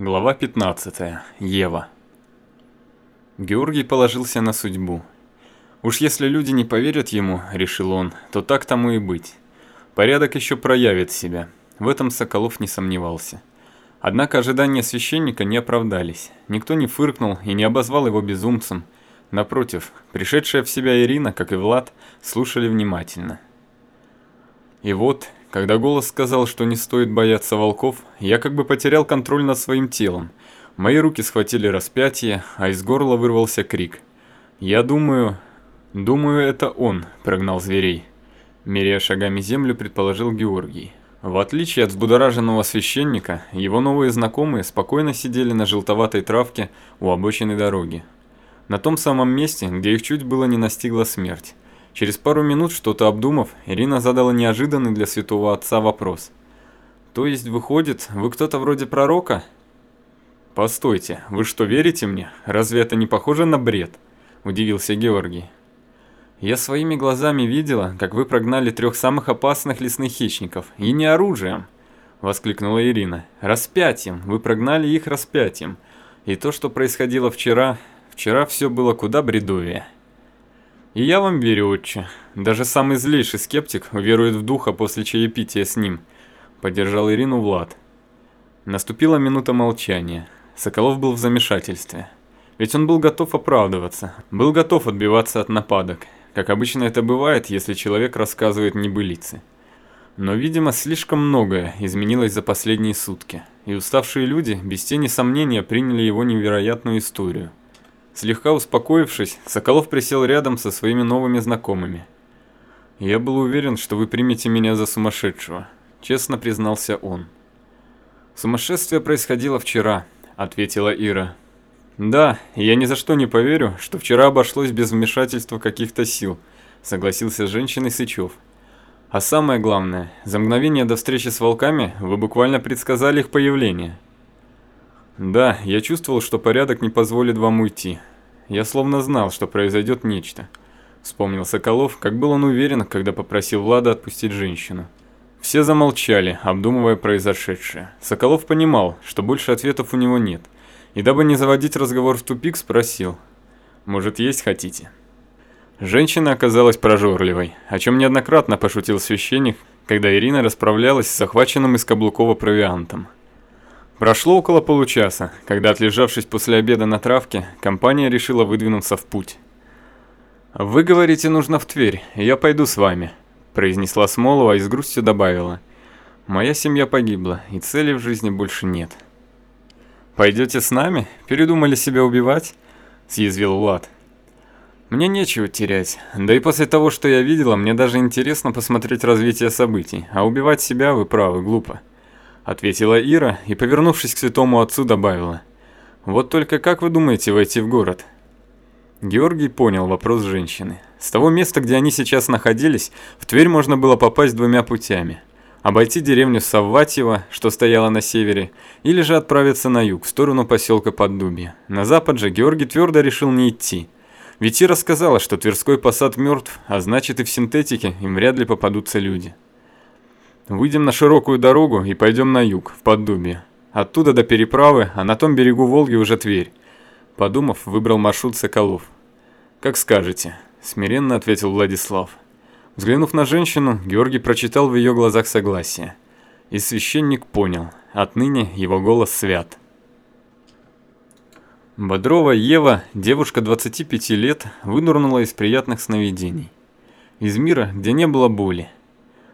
Глава 15. Ева. Георгий положился на судьбу. Уж если люди не поверят ему, решил он, то так тому и быть. Порядок еще проявит себя. В этом Соколов не сомневался. Однако ожидания священника не оправдались. Никто не фыркнул и не обозвал его безумцем. Напротив, пришедшая в себя Ирина, как и Влад, слушали внимательно. И вот, когда голос сказал, что не стоит бояться волков, я как бы потерял контроль над своим телом. Мои руки схватили распятие, а из горла вырвался крик. Я думаю... Думаю, это он прогнал зверей. Меряя шагами землю, предположил Георгий. В отличие от взбудораженного священника, его новые знакомые спокойно сидели на желтоватой травке у обочины дороги. На том самом месте, где их чуть было не настигла смерть. Через пару минут, что-то обдумав, Ирина задала неожиданный для святого отца вопрос. «То есть, выходит, вы кто-то вроде пророка?» «Постойте, вы что, верите мне? Разве это не похоже на бред?» – удивился Георгий. «Я своими глазами видела, как вы прогнали трех самых опасных лесных хищников, и не оружием!» – воскликнула Ирина. «Распятием! Вы прогнали их распятием! И то, что происходило вчера, вчера все было куда бредовее!» И я вам верю, отче. Даже самый злейший скептик верует в духа после чаепития с ним. Поддержал Ирину Влад. Наступила минута молчания. Соколов был в замешательстве. Ведь он был готов оправдываться, был готов отбиваться от нападок, как обычно это бывает, если человек рассказывает небылицы. Но, видимо, слишком многое изменилось за последние сутки, и уставшие люди без тени сомнения приняли его невероятную историю. Слегка успокоившись, Соколов присел рядом со своими новыми знакомыми. «Я был уверен, что вы примете меня за сумасшедшего», — честно признался он. «Сумасшествие происходило вчера», — ответила Ира. «Да, я ни за что не поверю, что вчера обошлось без вмешательства каких-то сил», — согласился с женщиной Сычев. «А самое главное, за мгновение до встречи с волками вы буквально предсказали их появление». Да, я чувствовал, что порядок не позволит вам уйти. Я словно знал, что произойдет нечто. Вспомнил Соколов, как был он уверен, когда попросил Влада отпустить женщину. Все замолчали, обдумывая произошедшее. Соколов понимал, что больше ответов у него нет. И дабы не заводить разговор в тупик, спросил. «Может, есть хотите?» Женщина оказалась прожорливой, о чем неоднократно пошутил священник, когда Ирина расправлялась с захваченным из Каблукова провиантом. Прошло около получаса, когда, отлежавшись после обеда на травке, компания решила выдвинуться в путь. «Вы говорите, нужно в Тверь, я пойду с вами», – произнесла Смолова и с грустью добавила. «Моя семья погибла, и цели в жизни больше нет». «Пойдете с нами? Передумали себя убивать?» – съязвил Влад. «Мне нечего терять, да и после того, что я видела, мне даже интересно посмотреть развитие событий, а убивать себя, вы правы, глупо» ответила Ира и, повернувшись к святому отцу, добавила. Вот только как вы думаете войти в город? Георгий понял вопрос женщины. С того места, где они сейчас находились, в Тверь можно было попасть двумя путями. Обойти деревню Савватьево, что стояла на севере, или же отправиться на юг, в сторону поселка Поддубье. На запад же Георгий твердо решил не идти. Ведь Ира сказала, что Тверской посад мертв, а значит и в синтетике им вряд ли попадутся люди. Выйдем на широкую дорогу и пойдем на юг, в Поддубье. Оттуда до переправы, а на том берегу Волги уже Тверь. Подумав, выбрал маршрут Соколов. «Как скажете», – смиренно ответил Владислав. Взглянув на женщину, Георгий прочитал в ее глазах согласие. И священник понял, отныне его голос свят. Бодрова Ева, девушка 25 лет, вынурнула из приятных сновидений. Из мира, где не было боли,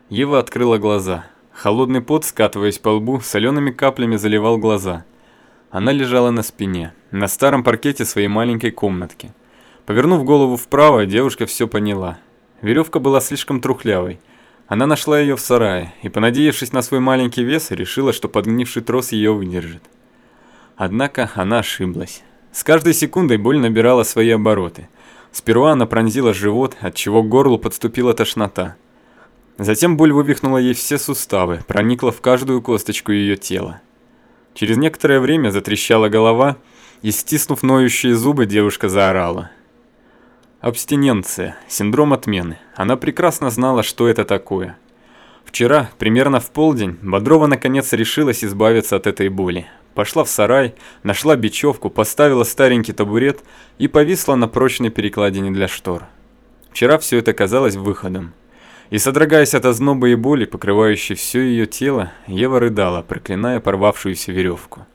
Ева открыла глаза. Холодный пот, скатываясь по лбу, солеными каплями заливал глаза. Она лежала на спине, на старом паркете своей маленькой комнатки. Повернув голову вправо, девушка все поняла. Веревка была слишком трухлявой. Она нашла ее в сарае и, понадеявшись на свой маленький вес, решила, что подгнивший трос ее выдержит. Однако она ошиблась. С каждой секундой боль набирала свои обороты. Сперва она пронзила живот, от чего к горлу подступила тошнота. Затем боль вывихнула ей все суставы, проникла в каждую косточку ее тела. Через некоторое время затрещала голова, и, стиснув ноющие зубы, девушка заорала. Абстиненция, синдром отмены. Она прекрасно знала, что это такое. Вчера, примерно в полдень, Бодрова наконец решилась избавиться от этой боли. Пошла в сарай, нашла бечевку, поставила старенький табурет и повисла на прочной перекладине для штор. Вчера все это казалось выходом. И содрогаясь от озноба и боли, покрывающей все ее тело, Ева рыдала, проклиная порвавшуюся веревку.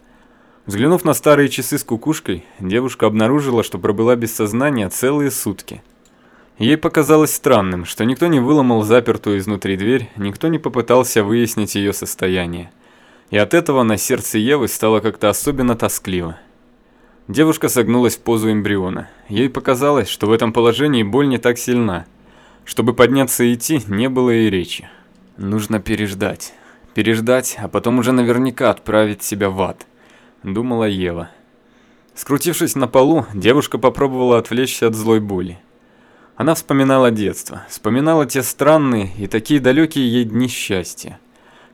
Взглянув на старые часы с кукушкой, девушка обнаружила, что пробыла без сознания целые сутки. Ей показалось странным, что никто не выломал запертую изнутри дверь, никто не попытался выяснить ее состояние. И от этого на сердце Евы стало как-то особенно тоскливо. Девушка согнулась в позу эмбриона. Ей показалось, что в этом положении боль не так сильна. Чтобы подняться и идти, не было и речи. Нужно переждать. Переждать, а потом уже наверняка отправить себя в ад, думала Ева. Скрутившись на полу, девушка попробовала отвлечься от злой боли. Она вспоминала детство, вспоминала те странные и такие далекие ей дни счастья.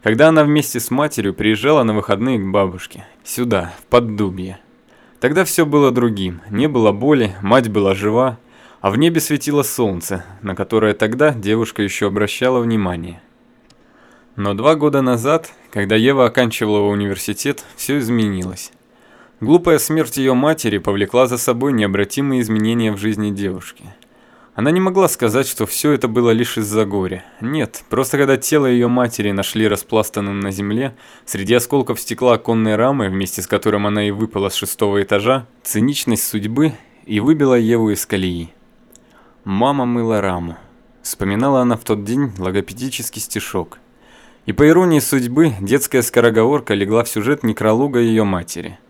Когда она вместе с матерью приезжала на выходные к бабушке, сюда, в Поддубье. Тогда все было другим, не было боли, мать была жива, а в небе светило солнце, на которое тогда девушка еще обращала внимание. Но два года назад, когда Ева оканчивала университет, все изменилось. Глупая смерть ее матери повлекла за собой необратимые изменения в жизни девушки – она не могла сказать, что все это было лишь из-за горя. Нет, просто когда тело ее матери нашли распластанным на земле, среди осколков стекла оконной рамы, вместе с которым она и выпала с шестого этажа, циничность судьбы и выбила Еву из колеи. «Мама мыла раму», — вспоминала она в тот день логопедический стишок. И по иронии судьбы, детская скороговорка легла в сюжет некролога ее матери —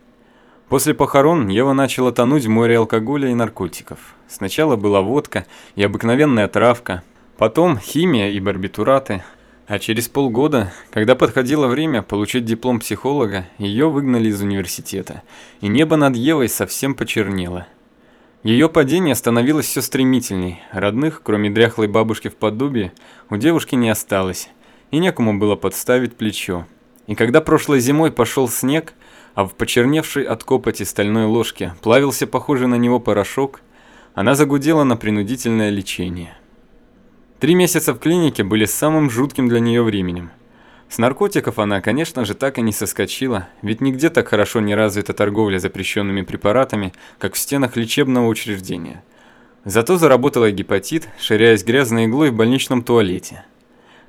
После похорон Ева начала тонуть в море алкоголя и наркотиков. Сначала была водка и обыкновенная травка, потом химия и барбитураты. А через полгода, когда подходило время получить диплом психолога, ее выгнали из университета, и небо над Евой совсем почернело. Ее падение становилось все стремительней. Родных, кроме дряхлой бабушки в поддубе, у девушки не осталось, и некому было подставить плечо. И когда прошлой зимой пошел снег, а в почерневшей от копоти стальной ложке плавился похожий на него порошок, она загудела на принудительное лечение. Три месяца в клинике были самым жутким для нее временем. С наркотиков она, конечно же, так и не соскочила, ведь нигде так хорошо не развита торговля запрещенными препаратами, как в стенах лечебного учреждения. Зато заработала гепатит, ширяясь грязной иглой в больничном туалете.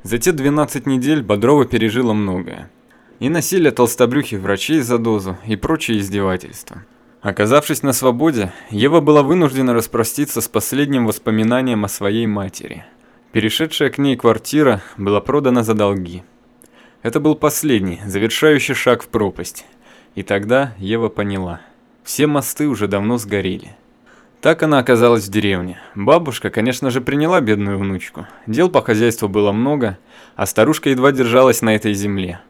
За те 12 недель Бодрова пережила многое и насилие толстобрюхих врачей за дозу и прочие издевательства. Оказавшись на свободе, Ева была вынуждена распроститься с последним воспоминанием о своей матери. Перешедшая к ней квартира была продана за долги. Это был последний, завершающий шаг в пропасть. И тогда Ева поняла. Все мосты уже давно сгорели. Так она оказалась в деревне. Бабушка, конечно же, приняла бедную внучку. Дел по хозяйству было много, а старушка едва держалась на этой земле.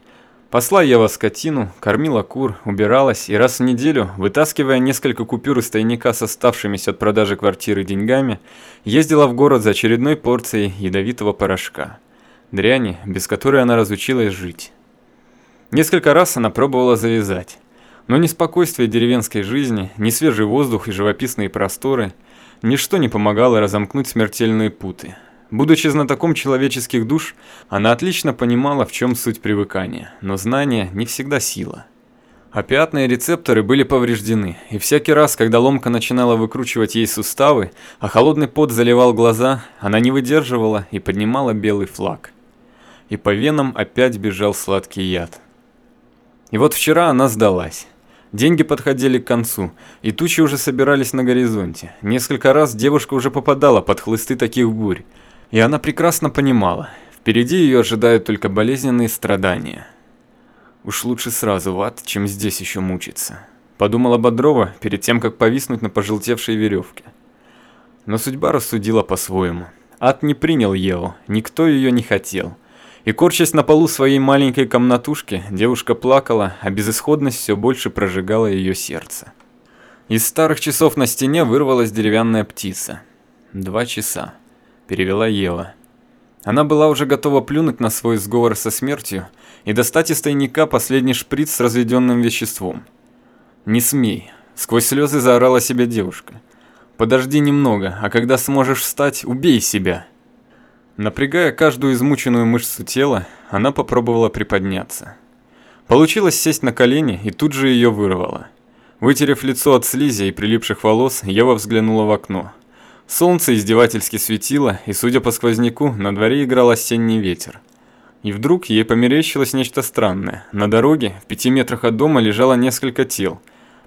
Посла Ева скотину, кормила кур, убиралась и раз в неделю, вытаскивая несколько купюр из тайника с оставшимися от продажи квартиры деньгами, ездила в город за очередной порцией ядовитого порошка. Дряни, без которой она разучилась жить. Несколько раз она пробовала завязать. Но ни спокойствие деревенской жизни, ни свежий воздух и живописные просторы, ничто не помогало разомкнуть смертельные путы. Будучи знатоком человеческих душ, она отлично понимала, в чем суть привыкания, но знание не всегда сила. Опиатные рецепторы были повреждены, и всякий раз, когда ломка начинала выкручивать ей суставы, а холодный пот заливал глаза, она не выдерживала и поднимала белый флаг. И по венам опять бежал сладкий яд. И вот вчера она сдалась. Деньги подходили к концу, и тучи уже собирались на горизонте. Несколько раз девушка уже попадала под хлысты таких бурь, и она прекрасно понимала, впереди ее ожидают только болезненные страдания. Уж лучше сразу в ад, чем здесь еще мучиться, подумала Бодрова перед тем, как повиснуть на пожелтевшей веревке. Но судьба рассудила по-своему. Ад не принял Еву, никто ее не хотел. И корчась на полу своей маленькой комнатушки, девушка плакала, а безысходность все больше прожигала ее сердце. Из старых часов на стене вырвалась деревянная птица. Два часа перевела Ева. Она была уже готова плюнуть на свой сговор со смертью и достать из тайника последний шприц с разведенным веществом. «Не смей!» – сквозь слезы заорала себе девушка. «Подожди немного, а когда сможешь встать, убей себя!» Напрягая каждую измученную мышцу тела, она попробовала приподняться. Получилось сесть на колени и тут же ее вырвало. Вытерев лицо от слизи и прилипших волос, Ева взглянула в окно. Солнце издевательски светило, и, судя по сквозняку, на дворе играл осенний ветер. И вдруг ей померещилось нечто странное. На дороге, в пяти метрах от дома, лежало несколько тел.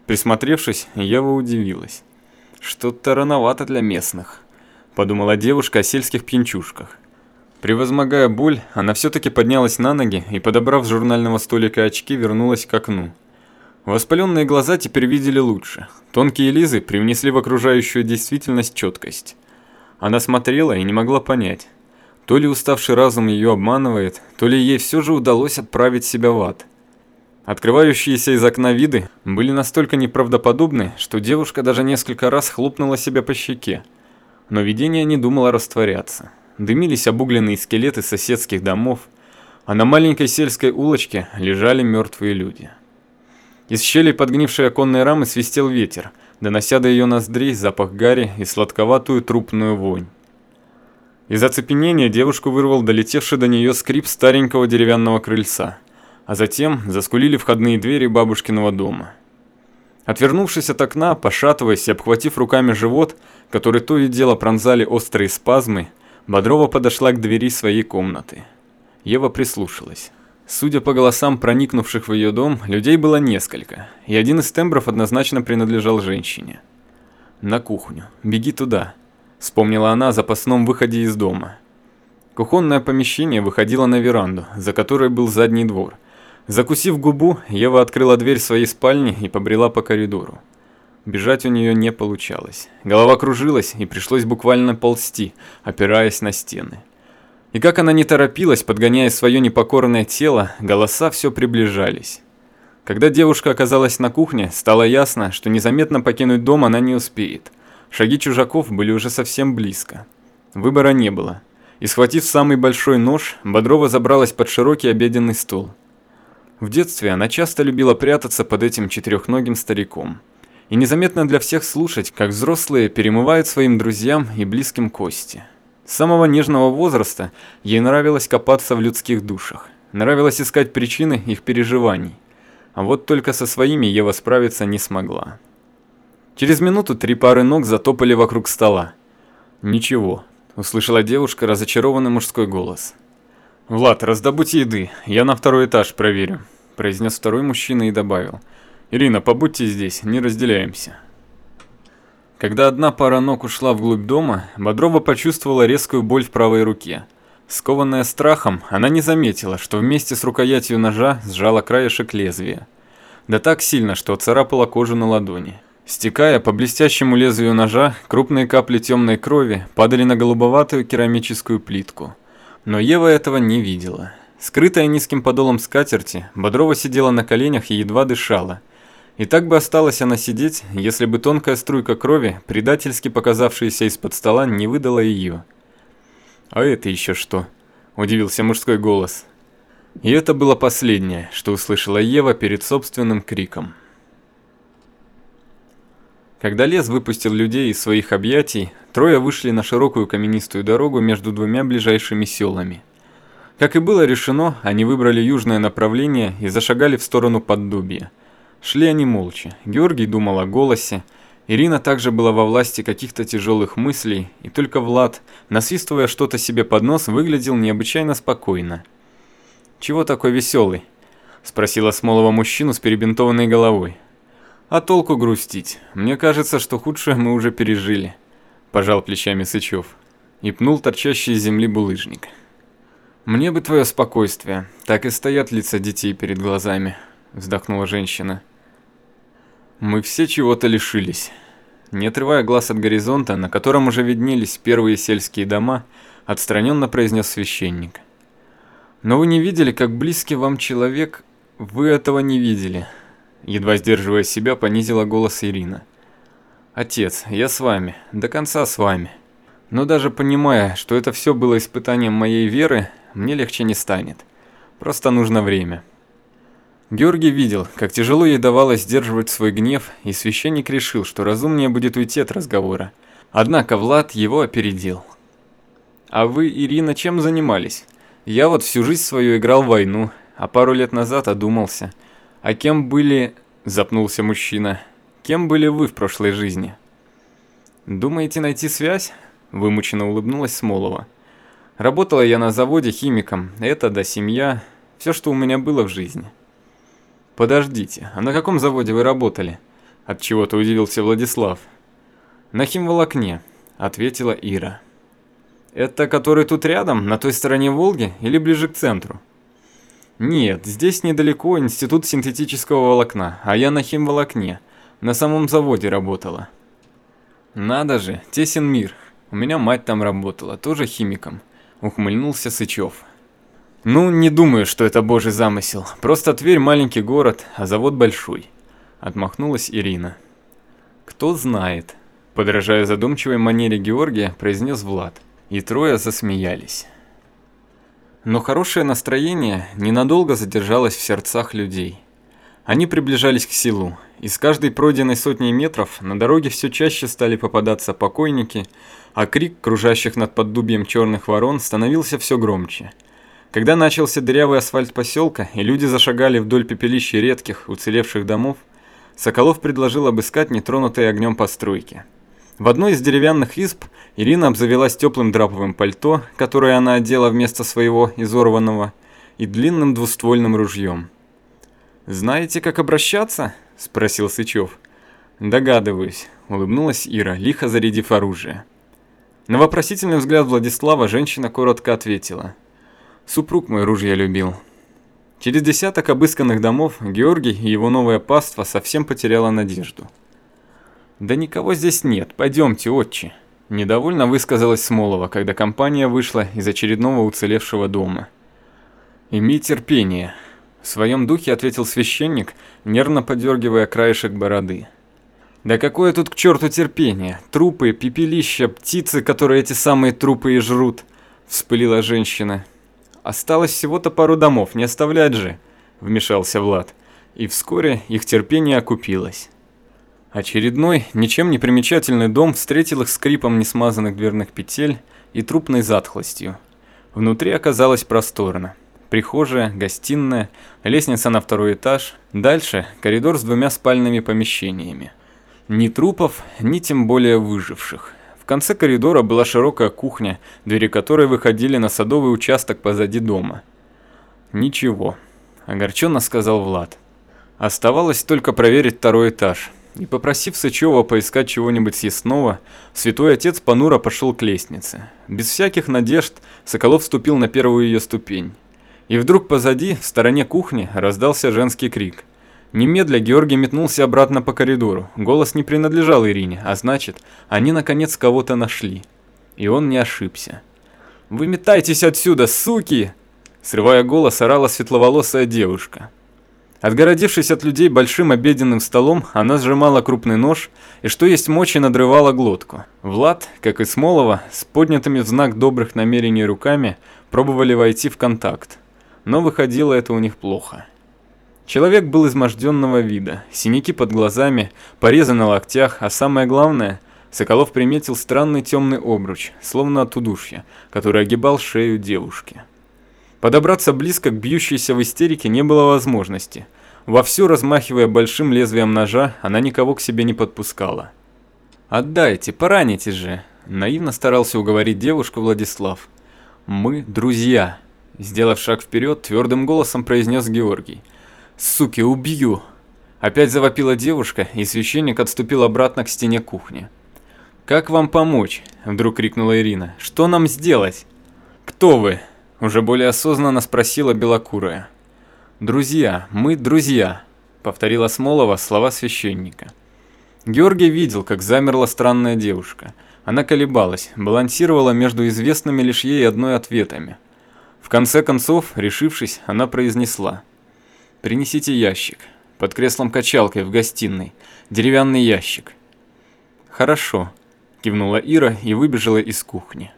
Присмотревшись, Ева удивилась. «Что-то рановато для местных», – подумала девушка о сельских пьянчушках. Превозмогая боль, она все-таки поднялась на ноги и, подобрав с журнального столика очки, вернулась к окну. Воспаленные глаза теперь видели лучше. Тонкие лизы привнесли в окружающую действительность четкость. Она смотрела и не могла понять, то ли уставший разум ее обманывает, то ли ей все же удалось отправить себя в ад. Открывающиеся из окна виды были настолько неправдоподобны, что девушка даже несколько раз хлопнула себя по щеке. Но видение не думало растворяться. Дымились обугленные скелеты соседских домов, а на маленькой сельской улочке лежали мертвые люди. Из щелей подгнившей оконной рамы свистел ветер, донося до ее ноздрей запах гари и сладковатую трупную вонь. Из оцепенения девушку вырвал долетевший до нее скрип старенького деревянного крыльца, а затем заскулили входные двери бабушкиного дома. Отвернувшись от окна, пошатываясь и обхватив руками живот, который то и дело пронзали острые спазмы, Бодрова подошла к двери своей комнаты. Ева прислушалась. Судя по голосам проникнувших в ее дом, людей было несколько, и один из тембров однозначно принадлежал женщине. «На кухню. Беги туда», — вспомнила она о запасном выходе из дома. Кухонное помещение выходило на веранду, за которой был задний двор. Закусив губу, Ева открыла дверь своей спальни и побрела по коридору. Бежать у нее не получалось. Голова кружилась, и пришлось буквально ползти, опираясь на стены. И как она не торопилась, подгоняя свое непокорное тело, голоса все приближались. Когда девушка оказалась на кухне, стало ясно, что незаметно покинуть дом она не успеет. Шаги чужаков были уже совсем близко. Выбора не было. И схватив самый большой нож, Бодрова забралась под широкий обеденный стол. В детстве она часто любила прятаться под этим четырехногим стариком. И незаметно для всех слушать, как взрослые перемывают своим друзьям и близким кости. С самого нежного возраста ей нравилось копаться в людских душах. Нравилось искать причины их переживаний. А вот только со своими Ева справиться не смогла. Через минуту три пары ног затопали вокруг стола. «Ничего», — услышала девушка разочарованный мужской голос. «Влад, раздобудь еды, я на второй этаж проверю», — произнес второй мужчина и добавил. «Ирина, побудьте здесь, не разделяемся». Когда одна пара ног ушла вглубь дома, Бодрова почувствовала резкую боль в правой руке. Скованная страхом, она не заметила, что вместе с рукоятью ножа сжала краешек лезвия. Да так сильно, что царапала кожу на ладони. Стекая по блестящему лезвию ножа, крупные капли темной крови падали на голубоватую керамическую плитку. Но Ева этого не видела. Скрытая низким подолом скатерти, Бодрова сидела на коленях и едва дышала – и так бы осталась она сидеть, если бы тонкая струйка крови, предательски показавшаяся из-под стола, не выдала ее. «А это еще что?» – удивился мужской голос. И это было последнее, что услышала Ева перед собственным криком. Когда лес выпустил людей из своих объятий, трое вышли на широкую каменистую дорогу между двумя ближайшими селами. Как и было решено, они выбрали южное направление и зашагали в сторону Поддубья – Шли они молча. Георгий думал о голосе. Ирина также была во власти каких-то тяжелых мыслей, и только Влад, насвистывая что-то себе под нос, выглядел необычайно спокойно. «Чего такой веселый?» – спросила Смолова мужчину с перебинтованной головой. «А толку грустить? Мне кажется, что худшее мы уже пережили», – пожал плечами Сычев и пнул торчащий из земли булыжник. «Мне бы твое спокойствие, так и стоят лица детей перед глазами», – вздохнула женщина. Мы все чего-то лишились. Не отрывая глаз от горизонта, на котором уже виднелись первые сельские дома, отстраненно произнес священник. Но вы не видели, как близкий вам человек... Вы этого не видели. Едва сдерживая себя, понизила голос Ирина. Отец, я с вами, до конца с вами. Но даже понимая, что это все было испытанием моей веры, мне легче не станет. Просто нужно время. Георгий видел, как тяжело ей давалось сдерживать свой гнев, и священник решил, что разумнее будет уйти от разговора. Однако Влад его опередил. «А вы, Ирина, чем занимались? Я вот всю жизнь свою играл в войну, а пару лет назад одумался. А кем были... Запнулся мужчина. Кем были вы в прошлой жизни? Думаете найти связь? Вымученно улыбнулась Смолова. Работала я на заводе химиком. Это да семья. Все, что у меня было в жизни. Подождите, а на каком заводе вы работали? От чего-то удивился Владислав. На химволокне, ответила Ира. Это который тут рядом, на той стороне Волги или ближе к центру? Нет, здесь недалеко институт синтетического волокна, а я на химволокне, на самом заводе работала. Надо же, тесен мир. У меня мать там работала, тоже химиком ухмыльнулся Сычев. Ну, не думаю, что это божий замысел. Просто Тверь маленький город, а завод большой, отмахнулась Ирина. Кто знает, подражая задумчивой манере Георгия, произнес Влад, и трое засмеялись. Но хорошее настроение ненадолго задержалось в сердцах людей. Они приближались к селу, и с каждой пройденной сотней метров на дороге все чаще стали попадаться покойники, а крик кружащих над поддубьем черных ворон становился все громче. Когда начался дырявый асфальт поселка, и люди зашагали вдоль пепелища редких, уцелевших домов, Соколов предложил обыскать нетронутые огнем постройки. В одной из деревянных изб Ирина обзавелась теплым драповым пальто, которое она одела вместо своего изорванного, и длинным двуствольным ружьем. «Знаете, как обращаться?» – спросил Сычев. «Догадываюсь», – улыбнулась Ира, лихо зарядив оружие. На вопросительный взгляд Владислава женщина коротко ответила. «Супруг мой ружья любил». Через десяток обысканных домов Георгий и его новая паства совсем потеряла надежду. «Да никого здесь нет, пойдемте, отче», – недовольно высказалась Смолова, когда компания вышла из очередного уцелевшего дома. «Имей терпение», – в своем духе ответил священник, нервно подергивая краешек бороды. Да какое тут к черту терпение? Трупы, пепелища, птицы, которые эти самые трупы и жрут, вспылила женщина. Осталось всего-то пару домов, не оставлять же, вмешался Влад. И вскоре их терпение окупилось. Очередной, ничем не примечательный дом встретил их скрипом несмазанных дверных петель и трупной затхлостью. Внутри оказалось просторно. Прихожая, гостиная, лестница на второй этаж, дальше коридор с двумя спальными помещениями. Ни трупов, ни тем более выживших. В конце коридора была широкая кухня, двери которой выходили на садовый участок позади дома. «Ничего», – огорченно сказал Влад. Оставалось только проверить второй этаж. И попросив Сычева поискать чего-нибудь съестного, святой отец понуро пошел к лестнице. Без всяких надежд Соколов вступил на первую ее ступень. И вдруг позади, в стороне кухни, раздался женский крик – Немедля Георгий метнулся обратно по коридору. Голос не принадлежал Ирине, а значит, они наконец кого-то нашли. И он не ошибся. «Вы метайтесь отсюда, суки!» Срывая голос, орала светловолосая девушка. Отгородившись от людей большим обеденным столом, она сжимала крупный нож и что есть мочи надрывала глотку. Влад, как и Смолова, с поднятыми в знак добрых намерений руками, пробовали войти в контакт. Но выходило это у них плохо. Человек был изможденного вида, синяки под глазами, порезы на локтях, а самое главное, Соколов приметил странный темный обруч, словно от удушья, который огибал шею девушки. Подобраться близко к бьющейся в истерике не было возможности. Вовсю размахивая большим лезвием ножа, она никого к себе не подпускала. «Отдайте, поранитесь же!» – наивно старался уговорить девушку Владислав. «Мы друзья!» – сделав шаг вперед, твердым голосом произнес Георгий – Суки, убью!» Опять завопила девушка, и священник отступил обратно к стене кухни. «Как вам помочь?» – вдруг крикнула Ирина. «Что нам сделать?» «Кто вы?» – уже более осознанно спросила Белокурая. «Друзья, мы друзья», – повторила Смолова слова священника. Георгий видел, как замерла странная девушка. Она колебалась, балансировала между известными лишь ей одной ответами. В конце концов, решившись, она произнесла – Принесите ящик. Под креслом-качалкой в гостиной. Деревянный ящик. Хорошо, кивнула Ира и выбежала из кухни.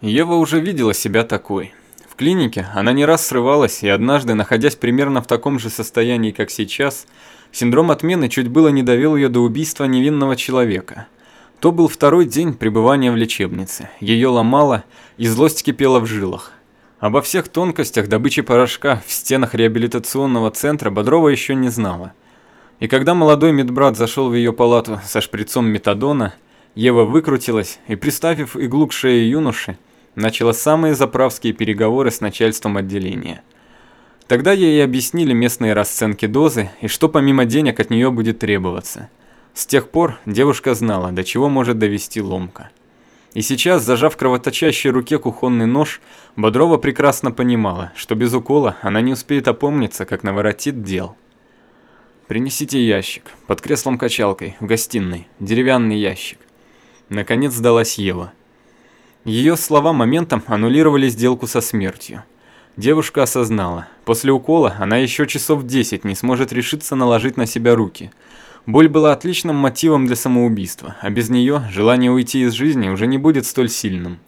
Ева уже видела себя такой. В клинике она не раз срывалась, и однажды, находясь примерно в таком же состоянии, как сейчас, синдром отмены чуть было не довел ее до убийства невинного человека. То был второй день пребывания в лечебнице. Ее ломало, и злость кипела в жилах. Обо всех тонкостях добычи порошка в стенах реабилитационного центра Бодрова еще не знала. И когда молодой медбрат зашел в ее палату со шприцом метадона, Ева выкрутилась и, приставив иглу к шее юноши, начала самые заправские переговоры с начальством отделения. Тогда ей объяснили местные расценки дозы и что помимо денег от нее будет требоваться. С тех пор девушка знала, до чего может довести ломка. И сейчас, зажав кровоточащей руке кухонный нож, Бодрова прекрасно понимала, что без укола она не успеет опомниться, как наворотит дел. «Принесите ящик, под креслом-качалкой, в гостиной, деревянный ящик». Наконец сдалась Ева. Ее слова моментом аннулировали сделку со смертью. Девушка осознала, после укола она еще часов 10 не сможет решиться наложить на себя руки – Боль была отличным мотивом для самоубийства, а без нее желание уйти из жизни уже не будет столь сильным.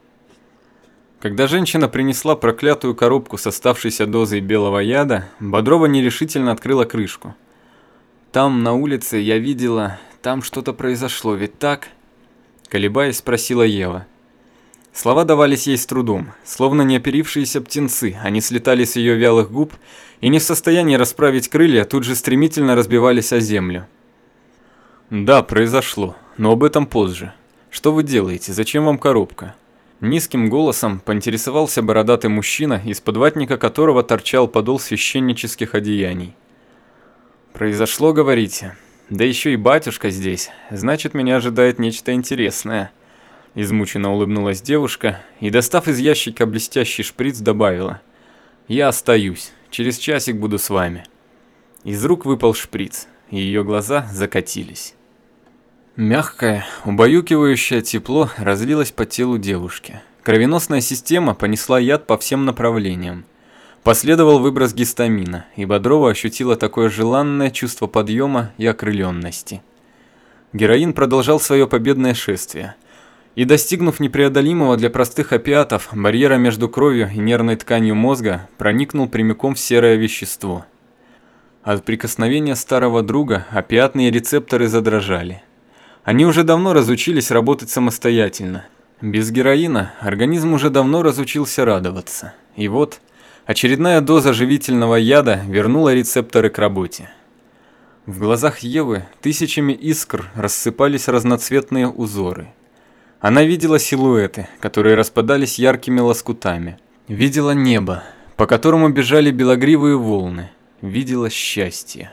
Когда женщина принесла проклятую коробку с оставшейся дозой белого яда, Бодрова нерешительно открыла крышку. «Там, на улице, я видела, там что-то произошло, ведь так?» Колебаясь, спросила Ева. Слова давались ей с трудом, словно неоперившиеся птенцы, они слетали с ее вялых губ и не в состоянии расправить крылья, тут же стремительно разбивались о землю. Да, произошло, но об этом позже. Что вы делаете? Зачем вам коробка? Низким голосом поинтересовался бородатый мужчина, из-под ватника которого торчал подол священнических одеяний. «Произошло, говорите? Да еще и батюшка здесь. Значит, меня ожидает нечто интересное». Измученно улыбнулась девушка и, достав из ящика блестящий шприц, добавила. «Я остаюсь. Через часик буду с вами». Из рук выпал шприц, и ее глаза закатились. Мягкое, убаюкивающее тепло разлилось по телу девушки. Кровеносная система понесла яд по всем направлениям. Последовал выброс гистамина, и Бодрова ощутила такое желанное чувство подъема и окрыленности. Героин продолжал свое победное шествие. И достигнув непреодолимого для простых опиатов барьера между кровью и нервной тканью мозга, проникнул прямиком в серое вещество. От прикосновения старого друга опиатные рецепторы задрожали. Они уже давно разучились работать самостоятельно. Без героина организм уже давно разучился радоваться. И вот очередная доза живительного яда вернула рецепторы к работе. В глазах Евы тысячами искр рассыпались разноцветные узоры. Она видела силуэты, которые распадались яркими лоскутами. Видела небо, по которому бежали белогривые волны. Видела счастье.